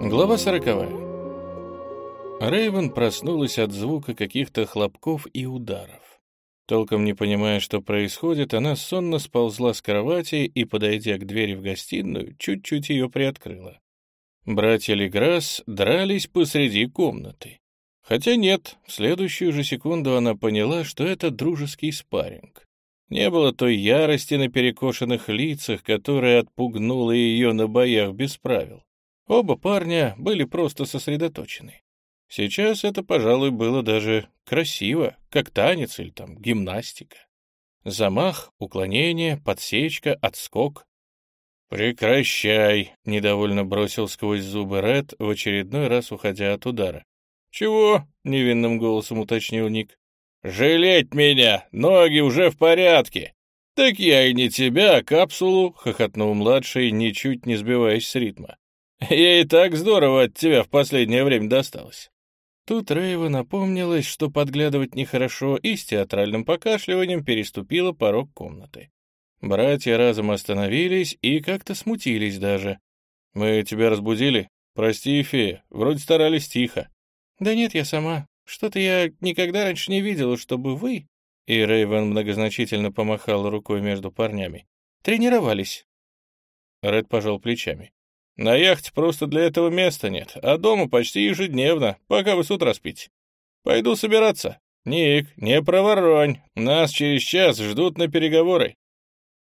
Глава сороковая. Рейвен проснулась от звука каких-то хлопков и ударов. Толком не понимая, что происходит, она сонно сползла с кровати и, подойдя к двери в гостиную, чуть-чуть ее приоткрыла. Братья Леграсс дрались посреди комнаты. Хотя нет, в следующую же секунду она поняла, что это дружеский спарринг. Не было той ярости на перекошенных лицах, которая отпугнула ее на боях без правил. Оба парня были просто сосредоточены. Сейчас это, пожалуй, было даже красиво, как танец или там гимнастика. Замах, уклонение, подсечка, отскок. «Прекращай!» — недовольно бросил сквозь зубы Ред, в очередной раз уходя от удара. «Чего?» — невинным голосом уточнил Ник. «Жалеть меня! Ноги уже в порядке!» «Так я и не тебя, а капсулу!» — хохотнул младший, ничуть не сбиваясь с ритма. Ей так здорово от тебя в последнее время досталось. Тут Рейва напомнилась, что подглядывать нехорошо, и с театральным покашливанием переступила порог комнаты. Братья разом остановились и как-то смутились даже. «Мы тебя разбудили? Прости, фея, вроде старались тихо». «Да нет, я сама. Что-то я никогда раньше не видела, чтобы вы...» И Рейвен многозначительно помахал рукой между парнями. «Тренировались». Ред пожал плечами. На яхте просто для этого места нет, а дома почти ежедневно, пока вы с утра спите. Пойду собираться. Ник, не проворонь, нас через час ждут на переговоры.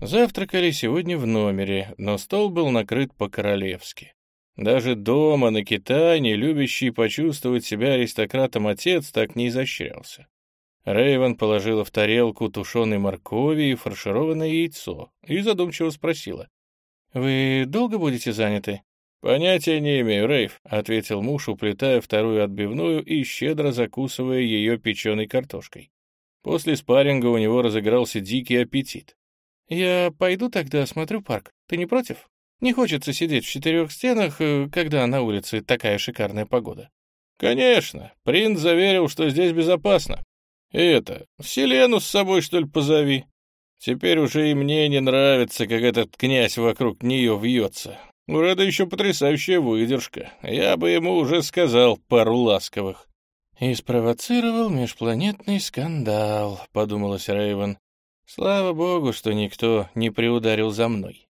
Завтракали сегодня в номере, но стол был накрыт по-королевски. Даже дома на Китане, любящий почувствовать себя аристократом отец, так не изощрялся. Рейвен положила в тарелку тушеной моркови и фаршированное яйцо и задумчиво спросила. «Вы долго будете заняты?» «Понятия не имею, Рейв», — ответил муж, уплетая вторую отбивную и щедро закусывая ее печеной картошкой. После спарринга у него разыгрался дикий аппетит. «Я пойду тогда осмотрю парк. Ты не против? Не хочется сидеть в четырех стенах, э, когда на улице такая шикарная погода». «Конечно. Принц заверил, что здесь безопасно. И это, Селену с собой, что ли, позови?» Теперь уже и мне не нравится, как этот князь вокруг нее вьется. У Реда еще потрясающая выдержка. Я бы ему уже сказал пару ласковых. «И спровоцировал межпланетный скандал», — подумалась Рейвен. «Слава богу, что никто не приударил за мной».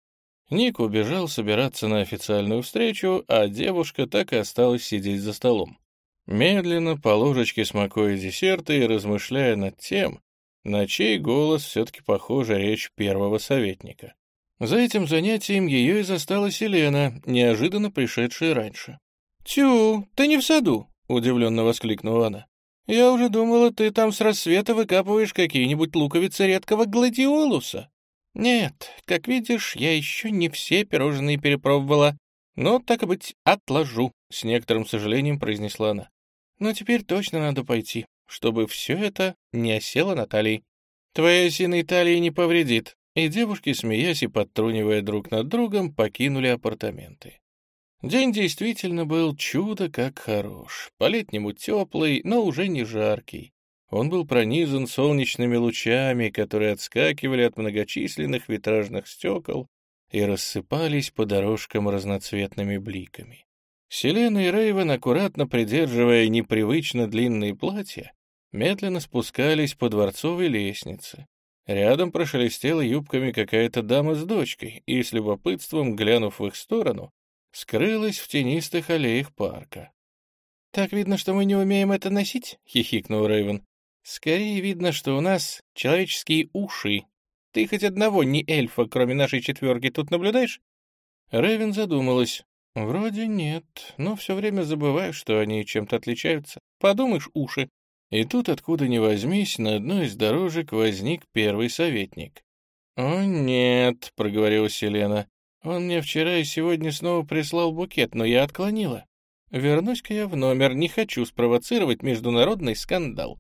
Ник убежал собираться на официальную встречу, а девушка так и осталась сидеть за столом. Медленно, по ложечке смакуя десерты и размышляя над тем, на чей голос все-таки похожа речь первого советника. За этим занятием ее и застала Селена, неожиданно пришедшая раньше. «Тю, ты не в саду?» — удивленно воскликнула она. «Я уже думала, ты там с рассвета выкапываешь какие-нибудь луковицы редкого гладиолуса». «Нет, как видишь, я еще не все пирожные перепробовала, но, так и быть, отложу», — с некоторым сожалением произнесла она. «Но теперь точно надо пойти чтобы все это не осело на талии. Твоя осиной талии не повредит. И девушки, смеясь и подтрунивая друг над другом, покинули апартаменты. День действительно был чудо как хорош, по-летнему теплый, но уже не жаркий. Он был пронизан солнечными лучами, которые отскакивали от многочисленных витражных стекол и рассыпались по дорожкам разноцветными бликами. Селена и Рейвен, аккуратно придерживая непривычно длинные платья, медленно спускались по дворцовой лестнице. Рядом прошелестела юбками какая-то дама с дочкой, и с любопытством, глянув в их сторону, скрылась в тенистых аллеях парка. «Так видно, что мы не умеем это носить?» — хихикнул Рэйвен. «Скорее видно, что у нас человеческие уши. Ты хоть одного не эльфа, кроме нашей четверки, тут наблюдаешь?» Рэйвен задумалась. «Вроде нет, но все время забываю, что они чем-то отличаются. Подумаешь, уши. И тут, откуда ни возьмись, на одной из дорожек возник первый советник. «О, нет», — проговорила Селена, — «он мне вчера и сегодня снова прислал букет, но я отклонила. Вернусь-ка я в номер, не хочу спровоцировать международный скандал».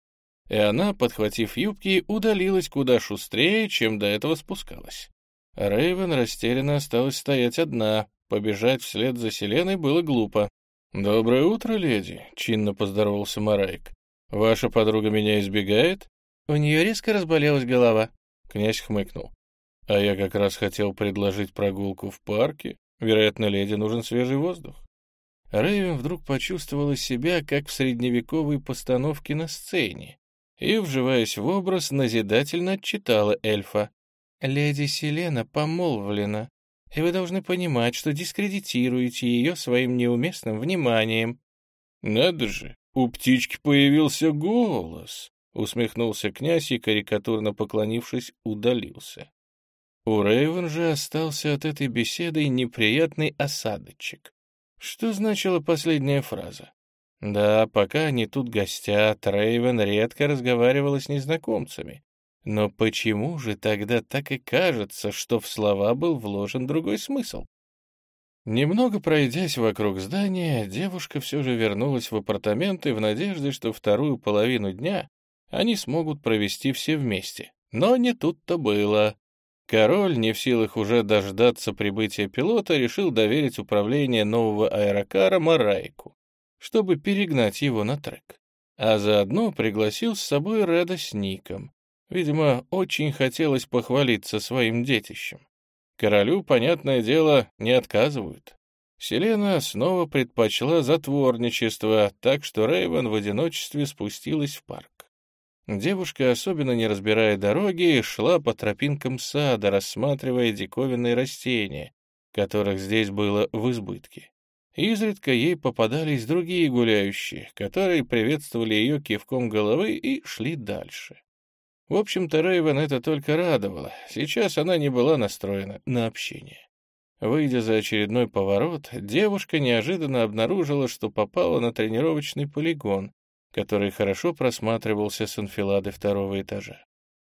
И она, подхватив юбки, удалилась куда шустрее, чем до этого спускалась. Рейвен растерянно осталась стоять одна, побежать вслед за Селеной было глупо. «Доброе утро, леди», — чинно поздоровался Марайк. «Ваша подруга меня избегает?» У нее резко разболелась голова. Князь хмыкнул. «А я как раз хотел предложить прогулку в парке. Вероятно, леди нужен свежий воздух». Рэйвен вдруг почувствовала себя, как в средневековой постановке на сцене, и, вживаясь в образ, назидательно отчитала эльфа. «Леди Селена помолвлена, и вы должны понимать, что дискредитируете ее своим неуместным вниманием». «Надо же, у птички появился голос!» — усмехнулся князь и, карикатурно поклонившись, удалился. У Рэйвен же остался от этой беседы неприятный осадочек. Что значила последняя фраза? Да, пока они тут гостят, Рэйвен редко разговаривала с незнакомцами. Но почему же тогда так и кажется, что в слова был вложен другой смысл? Немного пройдясь вокруг здания, девушка все же вернулась в апартаменты в надежде, что вторую половину дня они смогут провести все вместе. Но не тут-то было. Король, не в силах уже дождаться прибытия пилота, решил доверить управление нового аэрокара Марайку, чтобы перегнать его на трек. А заодно пригласил с собой Реда с Ником. Видимо, очень хотелось похвалиться своим детищем. Королю, понятное дело, не отказывают. Селена снова предпочла затворничество, так что Рейвен в одиночестве спустилась в парк. Девушка, особенно не разбирая дороги, шла по тропинкам сада, рассматривая диковинные растения, которых здесь было в избытке. Изредка ей попадались другие гуляющие, которые приветствовали ее кивком головы и шли дальше. В общем-то, Рейвен это только радовало. Сейчас она не была настроена на общение. Выйдя за очередной поворот, девушка неожиданно обнаружила, что попала на тренировочный полигон, который хорошо просматривался с анфилады второго этажа.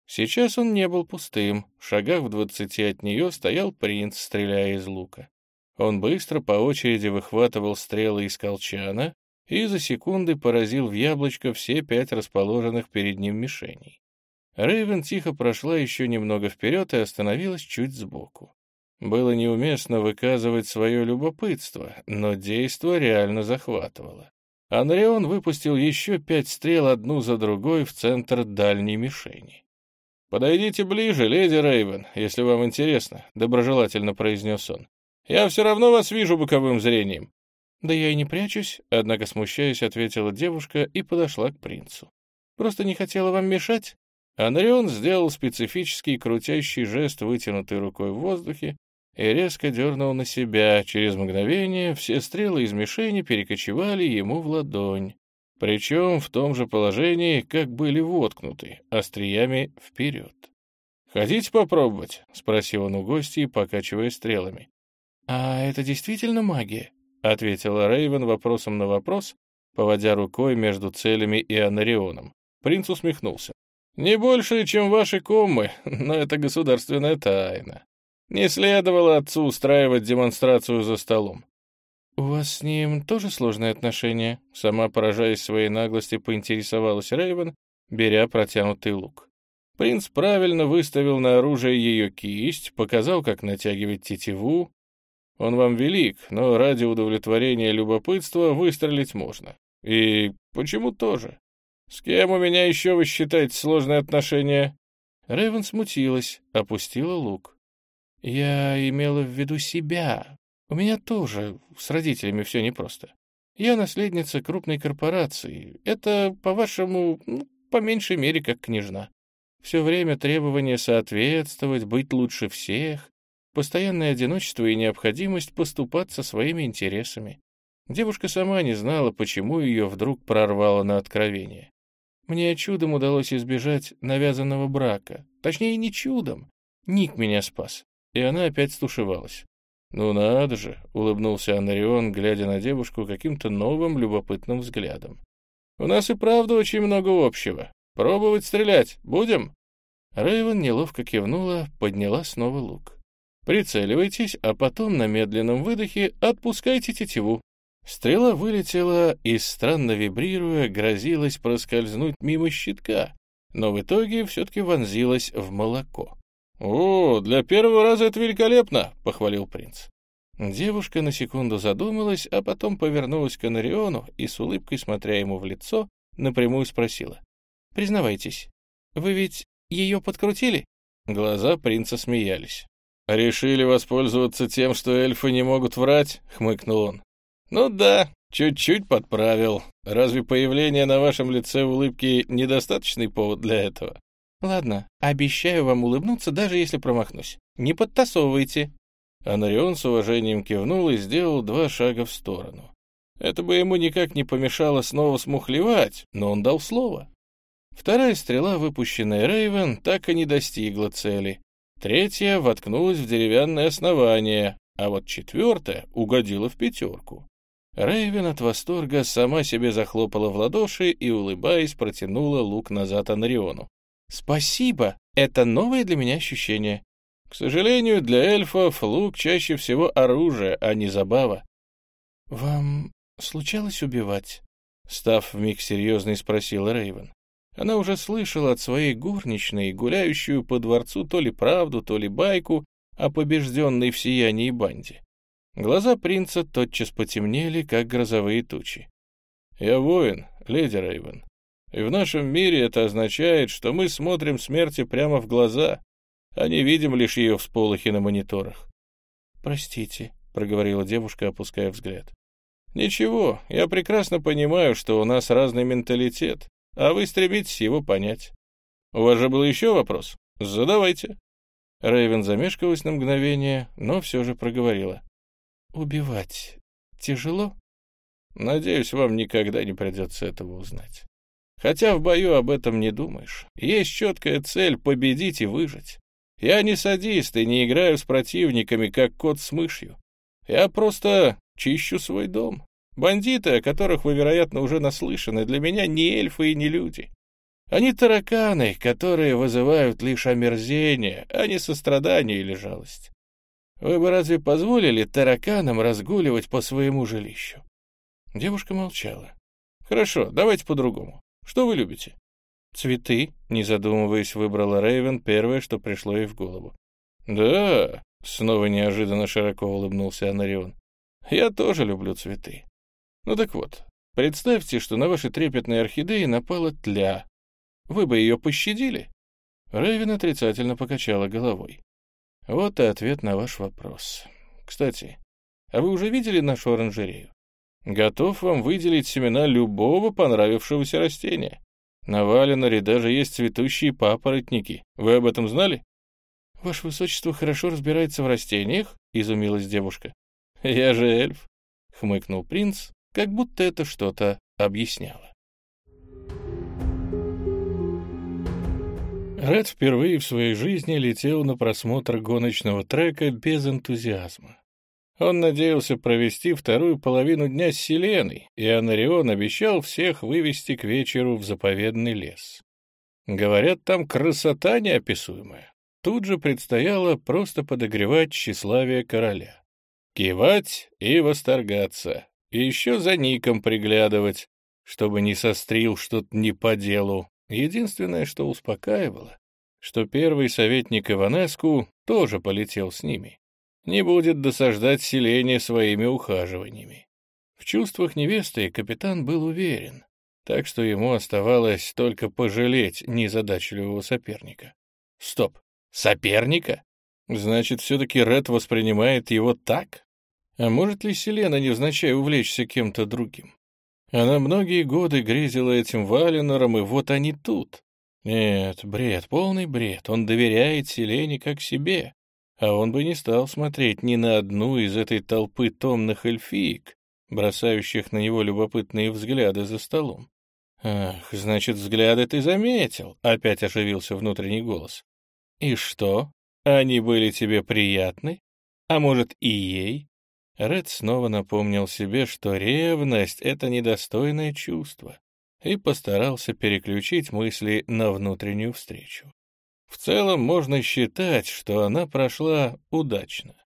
Сейчас он не был пустым. В шагах в двадцати от нее стоял принц, стреляя из лука. Он быстро по очереди выхватывал стрелы из колчана и за секунды поразил в яблочко все пять расположенных перед ним мишеней. Рейвен тихо прошла еще немного вперед и остановилась чуть сбоку. Было неуместно выказывать свое любопытство, но действо реально захватывало. Анрион выпустил еще пять стрел одну за другой в центр дальней мишени. «Подойдите ближе, леди Рейвен, если вам интересно», — доброжелательно произнес он. «Я все равно вас вижу боковым зрением». «Да я и не прячусь», — однако смущаясь, ответила девушка и подошла к принцу. «Просто не хотела вам мешать». Анрион сделал специфический крутящий жест вытянутой рукой в воздухе и резко дернул на себя. Через мгновение все стрелы из мишени перекочевали ему в ладонь, причем в том же положении, как были воткнуты, остриями вперед. «Хотите попробовать?» — спросил он у гостей, покачивая стрелами. «А это действительно магия?» — ответила Рейвен вопросом на вопрос, поводя рукой между целями и Анарионом. Принц усмехнулся. Не больше, чем ваши коммы, но это государственная тайна. Не следовало отцу устраивать демонстрацию за столом. «У вас с ним тоже сложные отношения?» Сама, поражаясь своей наглости, поинтересовалась Рейвен, беря протянутый лук. Принц правильно выставил на оружие ее кисть, показал, как натягивать тетиву. Он вам велик, но ради удовлетворения любопытства выстрелить можно. И почему тоже? «С кем у меня еще вы считаете сложные отношения?» Рэйвен смутилась, опустила лук. «Я имела в виду себя. У меня тоже с родителями все непросто. Я наследница крупной корпорации. Это, по-вашему, ну, по меньшей мере, как княжна. Все время требование соответствовать, быть лучше всех, постоянное одиночество и необходимость поступаться своими интересами. Девушка сама не знала, почему ее вдруг прорвало на откровение. Мне чудом удалось избежать навязанного брака. Точнее, не чудом. Ник меня спас. И она опять стушевалась. «Ну надо же!» — улыбнулся Анарион, глядя на девушку каким-то новым любопытным взглядом. «У нас и правда очень много общего. Пробовать стрелять будем?» Рэйвен неловко кивнула, подняла снова лук. «Прицеливайтесь, а потом на медленном выдохе отпускайте тетиву. Стрела вылетела и, странно вибрируя, грозилась проскользнуть мимо щитка, но в итоге все-таки вонзилась в молоко. «О, для первого раза это великолепно!» — похвалил принц. Девушка на секунду задумалась, а потом повернулась к Анариону и с улыбкой, смотря ему в лицо, напрямую спросила. «Признавайтесь, вы ведь ее подкрутили?» Глаза принца смеялись. «Решили воспользоваться тем, что эльфы не могут врать?» — хмыкнул он. «Ну да, Чуть-чуть подправил. Разве появление на вашем лице улыбки недостаточный повод для этого? Ладно, обещаю вам улыбнуться, даже если промахнусь. Не подтасовывайте. Анарион с уважением кивнул и сделал два шага в сторону. Это бы ему никак не помешало снова смухлевать, но он дал слово. Вторая стрела, выпущенная Рейвен, так и не достигла цели. Третья воткнулась в деревянное основание, а вот четвертая угодила в пятерку. Рейвен от восторга сама себе захлопала в ладоши и, улыбаясь, протянула лук назад Анриону. «Спасибо! Это новое для меня ощущение». К сожалению, для эльфов лук чаще всего оружие, а не забава. «Вам случалось убивать?» Став вмиг серьезной, спросила Рейвен. Она уже слышала от своей горничной, гуляющую по дворцу то ли правду, то ли байку о побежденной в сиянии банде. Глаза принца тотчас потемнели, как грозовые тучи. «Я воин, леди Рейвен, и в нашем мире это означает, что мы смотрим смерти прямо в глаза, а не видим лишь ее всполохи на мониторах». «Простите», — проговорила девушка, опуская взгляд. «Ничего, я прекрасно понимаю, что у нас разный менталитет, а вы стремитесь его понять. У вас же был еще вопрос? Задавайте». Рэйвен замешкалась на мгновение, но все же проговорила. «Убивать тяжело?» «Надеюсь, вам никогда не придется этого узнать. Хотя в бою об этом не думаешь. Есть четкая цель — победить и выжить. Я не садист и не играю с противниками, как кот с мышью. Я просто чищу свой дом. Бандиты, о которых вы, вероятно, уже наслышаны, для меня не эльфы и не люди. Они тараканы, которые вызывают лишь омерзение, а не сострадание или жалость. Вы бы разве позволили тараканам разгуливать по своему жилищу?» Девушка молчала. «Хорошо, давайте по-другому. Что вы любите?» «Цветы», — не задумываясь, выбрала Рейвен первое, что пришло ей в голову. «Да», — снова неожиданно широко улыбнулся Анарион. «Я тоже люблю цветы. Ну так вот, представьте, что на ваши трепетные орхидеи напала тля. Вы бы ее пощадили?» Рэйвен отрицательно покачала головой. «Вот и ответ на ваш вопрос. Кстати, а вы уже видели нашу оранжерею? Готов вам выделить семена любого понравившегося растения. На Валеноре даже есть цветущие папоротники. Вы об этом знали?» «Ваше высочество хорошо разбирается в растениях?» — изумилась девушка. «Я же эльф», — хмыкнул принц, как будто это что-то объясняло. Ред впервые в своей жизни летел на просмотр гоночного трека без энтузиазма. Он надеялся провести вторую половину дня с Селеной, и Анарион обещал всех вывести к вечеру в заповедный лес. Говорят, там красота неописуемая. Тут же предстояло просто подогревать тщеславие короля. Кивать и восторгаться, и еще за Ником приглядывать, чтобы не сострил что-то не по делу, Единственное, что успокаивало, что первый советник Иванеску тоже полетел с ними. Не будет досаждать селение своими ухаживаниями. В чувствах невесты капитан был уверен, так что ему оставалось только пожалеть незадачливого соперника. Стоп, соперника? Значит, все-таки Ред воспринимает его так? А может ли Селена невзначай увлечься кем-то другим? Она многие годы грезила этим Валенором, и вот они тут. Нет, бред, полный бред. Он доверяет Селене как себе. А он бы не стал смотреть ни на одну из этой толпы томных эльфиек, бросающих на него любопытные взгляды за столом. «Ах, значит, взгляды ты заметил», — опять оживился внутренний голос. «И что? Они были тебе приятны? А может, и ей? Ред снова напомнил себе, что ревность — это недостойное чувство, и постарался переключить мысли на внутреннюю встречу. В целом можно считать, что она прошла удачно.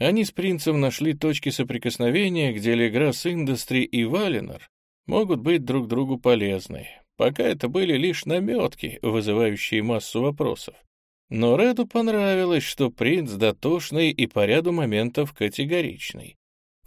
Они с принцем нашли точки соприкосновения, где Леграсс Индустри и Валенор могут быть друг другу полезны. Пока это были лишь наметки, вызывающие массу вопросов. Но Реду понравилось, что принц дотошный и по ряду моментов категоричный.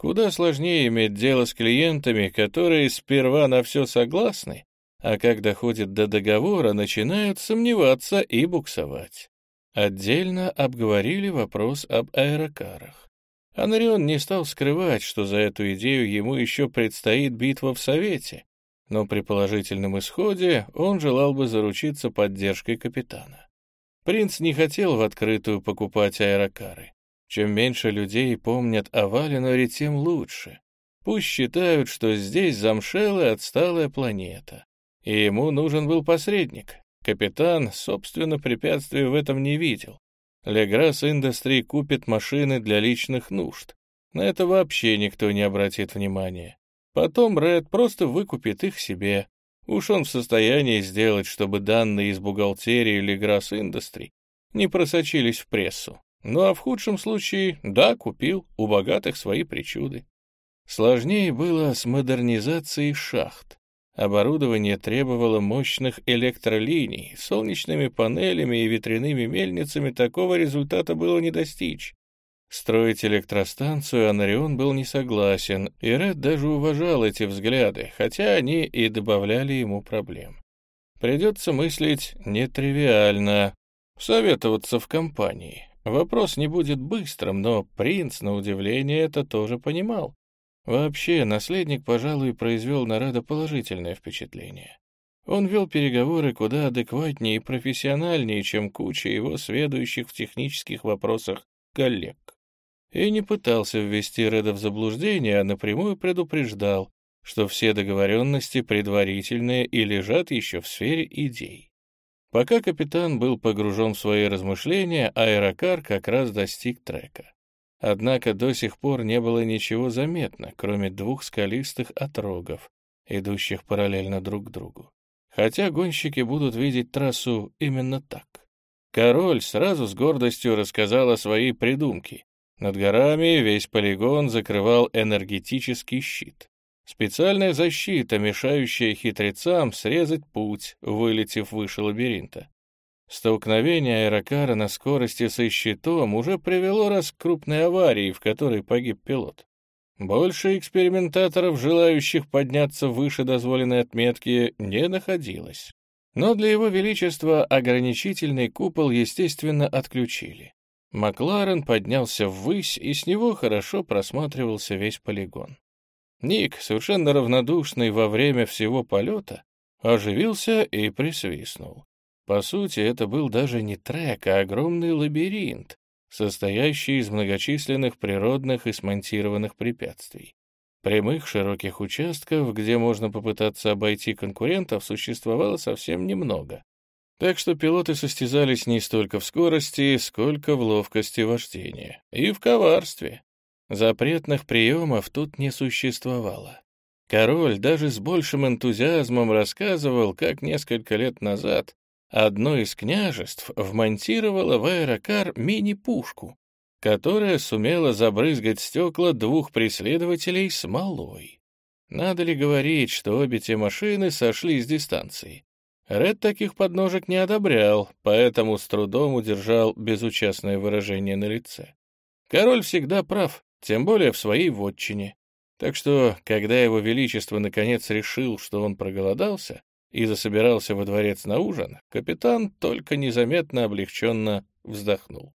Куда сложнее иметь дело с клиентами, которые сперва на все согласны, а когда доходит до договора, начинают сомневаться и буксовать. Отдельно обговорили вопрос об аэрокарах. Анрион не стал скрывать, что за эту идею ему еще предстоит битва в Совете, но при положительном исходе он желал бы заручиться поддержкой капитана. Принц не хотел в открытую покупать аэрокары. Чем меньше людей помнят о Валеноре, тем лучше. Пусть считают, что здесь замшелая отсталая планета, и ему нужен был посредник. Капитан, собственно, препятствий в этом не видел. Леграсс Индустри купит машины для личных нужд. На это вообще никто не обратит внимания. Потом Ред просто выкупит их себе. Уж он в состоянии сделать, чтобы данные из бухгалтерии Леграсс Индустри не просочились в прессу. Ну а в худшем случае, да, купил, у богатых свои причуды. Сложнее было с модернизацией шахт. Оборудование требовало мощных электролиний, солнечными панелями и ветряными мельницами такого результата было не достичь. Строить электростанцию Анарион был не согласен, и Ред даже уважал эти взгляды, хотя они и добавляли ему проблем. Придется мыслить нетривиально, советоваться в компании. Вопрос не будет быстрым, но принц, на удивление, это тоже понимал. Вообще, наследник, пожалуй, произвел на Рада положительное впечатление. Он вел переговоры куда адекватнее и профессиональнее, чем куча его сведущих в технических вопросах коллег. И не пытался ввести Реда в заблуждение, а напрямую предупреждал, что все договоренности предварительные и лежат еще в сфере идей. Пока капитан был погружен в свои размышления, аэрокар как раз достиг трека. Однако до сих пор не было ничего заметно, кроме двух скалистых отрогов, идущих параллельно друг другу. Хотя гонщики будут видеть трассу именно так. Король сразу с гордостью рассказал о своей придумке. Над горами весь полигон закрывал энергетический щит. Специальная защита, мешающая хитрецам срезать путь, вылетев выше лабиринта. Столкновение аэрокара на скорости со щитом уже привело раз к крупной аварии, в которой погиб пилот. Больше экспериментаторов, желающих подняться выше дозволенной отметки, не находилось. Но для его величества ограничительный купол, естественно, отключили. Макларен поднялся ввысь, и с него хорошо просматривался весь полигон. Ник, совершенно равнодушный во время всего полета, оживился и присвистнул. По сути, это был даже не трек, а огромный лабиринт, состоящий из многочисленных природных и смонтированных препятствий. Прямых широких участков, где можно попытаться обойти конкурентов, существовало совсем немного. Так что пилоты состязались не столько в скорости, сколько в ловкости вождения. И в коварстве. Запретных приемов тут не существовало. Король даже с большим энтузиазмом рассказывал, как несколько лет назад одно из княжеств вмонтировало в аэрокар мини-пушку, которая сумела забрызгать стекла двух преследователей смолой. Надо ли говорить, что обе те машины сошли с дистанции? Ред таких подножек не одобрял, поэтому с трудом удержал безучастное выражение на лице. Король всегда прав, тем более в своей вотчине. Так что, когда его величество наконец решил, что он проголодался, и засобирался во дворец на ужин, капитан только незаметно облегченно вздохнул.